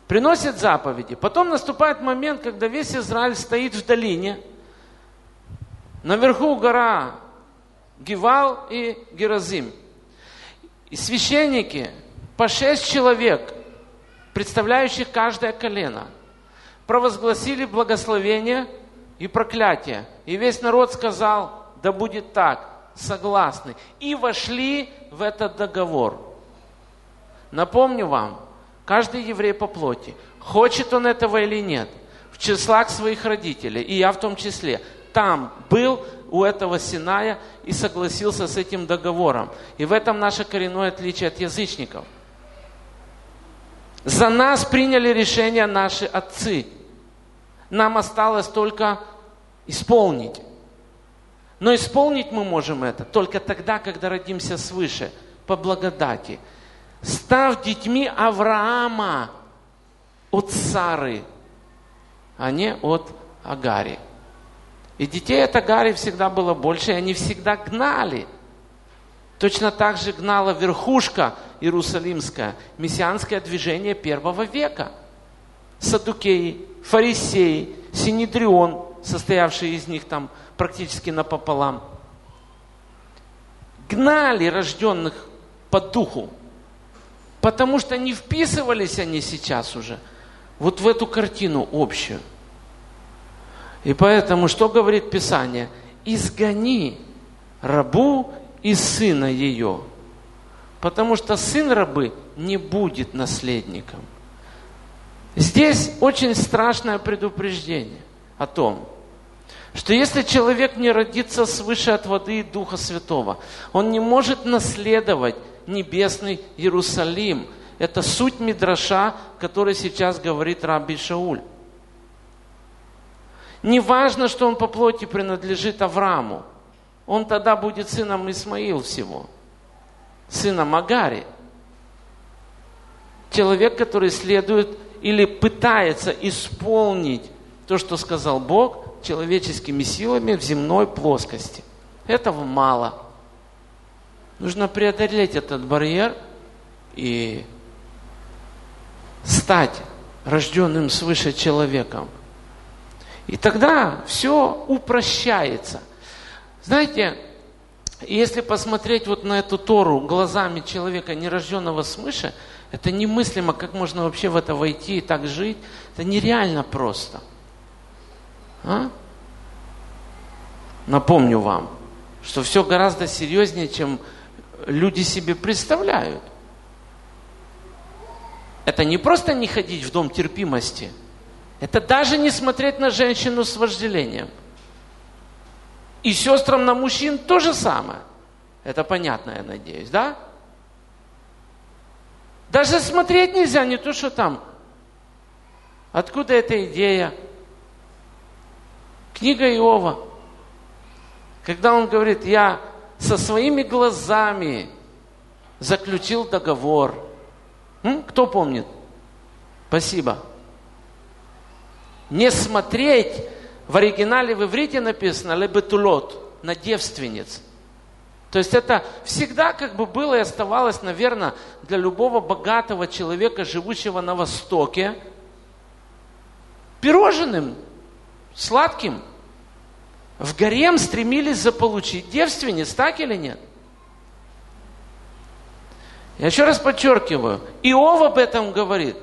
приносит заповеди. Потом наступает момент, когда весь Израиль стоит в долине. Наверху гора Гивал и Геразим. И священники, по шесть человек, представляющих каждое колено, провозгласили благословение и проклятие. И весь народ сказал, да будет так, согласны. И вошли в этот договор. Напомню вам, Каждый еврей по плоти. Хочет он этого или нет. В числах своих родителей. И я в том числе. Там был у этого Синая и согласился с этим договором. И в этом наше коренное отличие от язычников. За нас приняли решение наши отцы. Нам осталось только исполнить. Но исполнить мы можем это только тогда, когда родимся свыше, по благодати – став детьми Авраама от Сары, а не от Агари. И детей от Агари всегда было больше, и они всегда гнали. Точно так же гнала верхушка Иерусалимская, мессианское движение первого века. Садукеи, фарисеи, Синедрион, состоявший из них там практически напополам, гнали рожденных по духу, потому что не вписывались они сейчас уже вот в эту картину общую. И поэтому, что говорит Писание? Изгони рабу и сына ее, потому что сын рабы не будет наследником. Здесь очень страшное предупреждение о том, что если человек не родится свыше от воды и Духа Святого, он не может наследовать небесный Иерусалим. Это суть Мидраша, который сейчас говорит Раби Шауль. Не важно, что он по плоти принадлежит Аврааму. Он тогда будет сыном Исмаил всего. Сыном Агари. Человек, который следует или пытается исполнить то, что сказал Бог, человеческими силами в земной плоскости. Этого мало. Нужно преодолеть этот барьер и стать рожденным свыше человеком. И тогда все упрощается. Знаете, если посмотреть вот на эту Тору глазами человека, нерожденного свыше, это немыслимо, как можно вообще в это войти и так жить. Это нереально просто – а? Напомню вам, что все гораздо серьезнее, чем люди себе представляют. Это не просто не ходить в дом терпимости, это даже не смотреть на женщину с вожделением. И сестрам на мужчин то же самое. Это понятно, я надеюсь, да? Даже смотреть нельзя, не то, что там. Откуда эта идея? Книга Иова, когда он говорит, я со своими глазами заключил договор. М? Кто помнит? Спасибо. Не смотреть, в оригинале в иврите написано лебетулот, на девственниц. То есть это всегда как бы было и оставалось, наверное, для любого богатого человека, живущего на Востоке, пирожным, сладким. В гарем стремились заполучить девственниц, так или нет? Я еще раз подчеркиваю, Иов об этом говорит.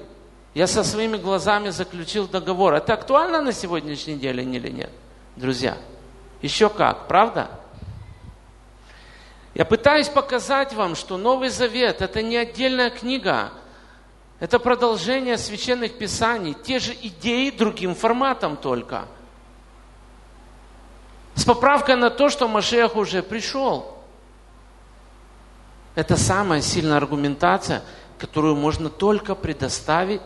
Я со своими глазами заключил договор. Это актуально на сегодняшний день или нет, друзья? Еще как, правда? Я пытаюсь показать вам, что Новый Завет – это не отдельная книга, это продолжение священных писаний, те же идеи другим форматом только – с поправкой на то, что Машех уже пришел. Это самая сильная аргументация, которую можно только предоставить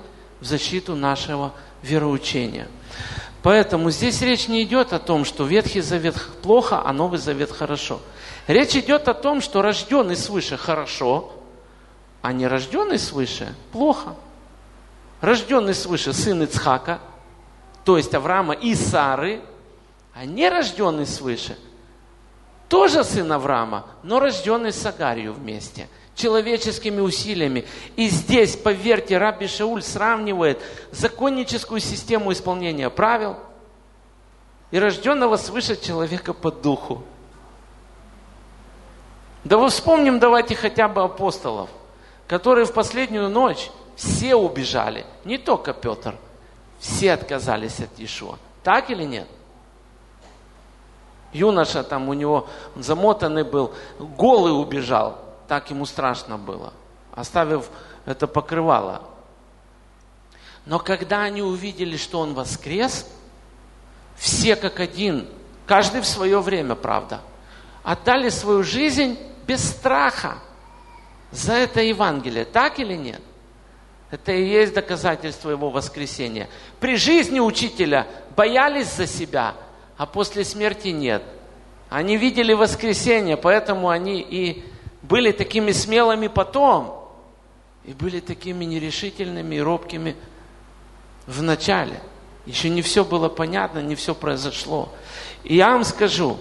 в защиту нашего вероучения. Поэтому здесь речь не идет о том, что Ветхий Завет плохо, а Новый Завет хорошо. Речь идет о том, что рожденный свыше хорошо, а не рожденный свыше плохо. Рожденный свыше сын Ицхака, то есть Авраама и Сары – а не рожденный свыше, тоже сын Авраама, но рожденный с Агарью вместе, человеческими усилиями. И здесь, поверьте, Рабби Шауль сравнивает законническую систему исполнения правил и рожденного свыше человека по духу. Да вы вспомним давайте хотя бы апостолов, которые в последнюю ночь все убежали, не только Петр, все отказались от Иешуа. Так или нет? юноша там у него замотанный был, голый убежал, так ему страшно было, оставив это покрывало. Но когда они увидели, что он воскрес, все как один, каждый в свое время, правда, отдали свою жизнь без страха за это Евангелие, так или нет? Это и есть доказательство его воскресения. При жизни учителя боялись за себя, а после смерти нет. Они видели воскресение, поэтому они и были такими смелыми потом, и были такими нерешительными и робкими в начале. Еще не все было понятно, не все произошло. И я вам скажу,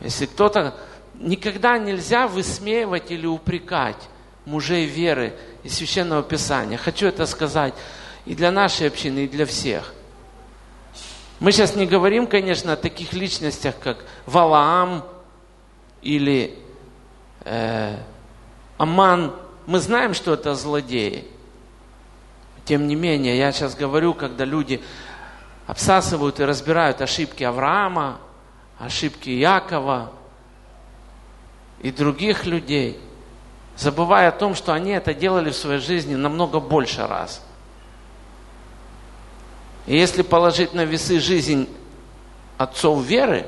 если кто-то... Никогда нельзя высмеивать или упрекать мужей веры и священного писания. Хочу это сказать и для нашей общины, и для всех. Мы сейчас не говорим, конечно, о таких личностях, как Валаам или э, Аман. Мы знаем, что это злодеи. Тем не менее, я сейчас говорю, когда люди обсасывают и разбирают ошибки Авраама, ошибки Якова и других людей, забывая о том, что они это делали в своей жизни намного больше раз. И если положить на весы жизнь отцов веры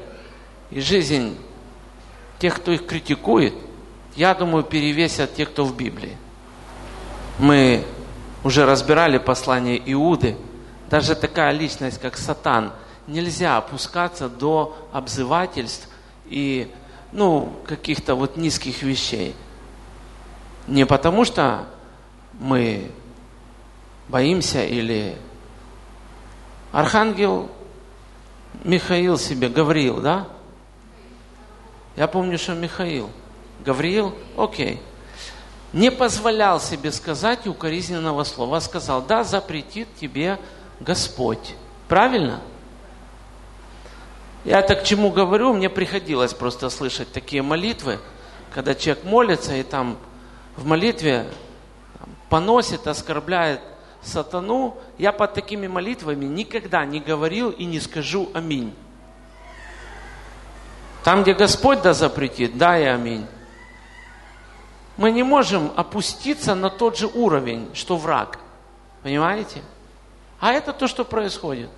и жизнь тех, кто их критикует, я думаю, перевесят те, кто в Библии. Мы уже разбирали послание Иуды. Даже такая личность, как Сатан, нельзя опускаться до обзывательств и ну, каких-то вот низких вещей. Не потому что мы боимся или Архангел Михаил себе, Гавриил, да? Я помню, что Михаил. Гавриил, окей. Не позволял себе сказать укоризненного слова. Сказал, да, запретит тебе Господь. Правильно? Я так к чему говорю, мне приходилось просто слышать такие молитвы, когда человек молится и там в молитве поносит, оскорбляет сатану, я под такими молитвами никогда не говорил и не скажу аминь. Там, где Господь да запретит, да и аминь. Мы не можем опуститься на тот же уровень, что враг. Понимаете? А это то, что происходит.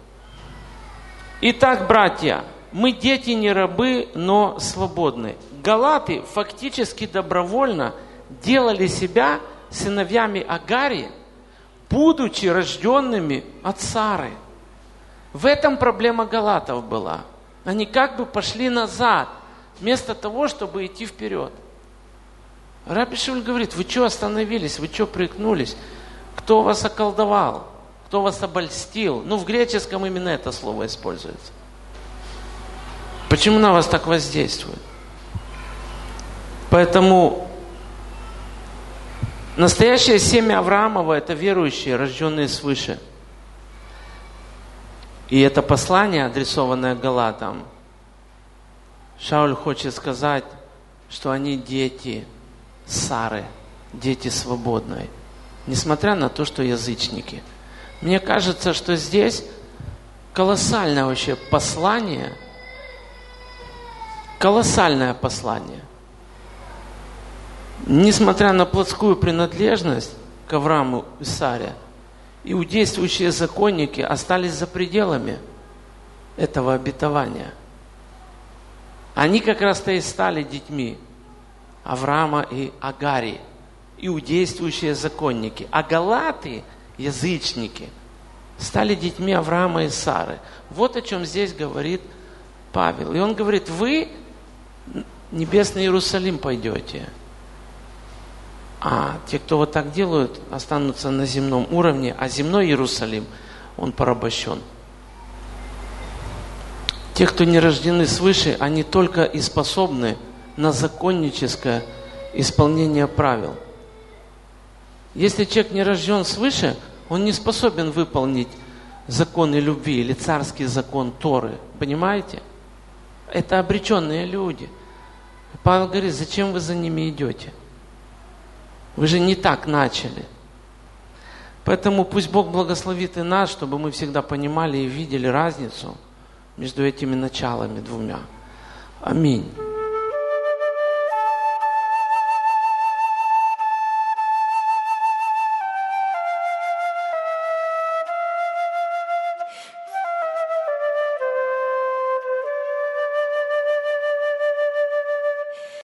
Итак, братья, мы дети не рабы, но свободны. Галаты фактически добровольно делали себя сыновьями Агарии, будучи рожденными от Сары. В этом проблема галатов была. Они как бы пошли назад, вместо того, чтобы идти вперед. Раби Шуль говорит, вы что остановились, вы что прикнулись? Кто вас околдовал? Кто вас обольстил? Ну, в греческом именно это слово используется. Почему на вас так воздействует? Поэтому Настоящее семя Авраамова – это верующие, рожденные свыше. И это послание, адресованное Галатам, Шауль хочет сказать, что они дети Сары, дети свободной, несмотря на то, что язычники. Мне кажется, что здесь колоссальное вообще послание, колоссальное послание несмотря на плотскую принадлежность к Аврааму и Саре, иудействующие законники остались за пределами этого обетования. Они как раз-то и стали детьми Авраама и Агари, иудействующие законники. А галаты, язычники, стали детьми Авраама и Сары. Вот о чем здесь говорит Павел. И он говорит, вы небесный Иерусалим пойдете – а те, кто вот так делают, останутся на земном уровне, а земной Иерусалим, он порабощен. Те, кто не рождены свыше, они только и способны на законническое исполнение правил. Если человек не рожден свыше, он не способен выполнить законы любви или царский закон Торы. Понимаете? Это обреченные люди. Павел говорит, зачем вы за ними идете? Вы же не так начали. Поэтому пусть Бог благословит и нас, чтобы мы всегда понимали и видели разницу между этими началами двумя. Аминь.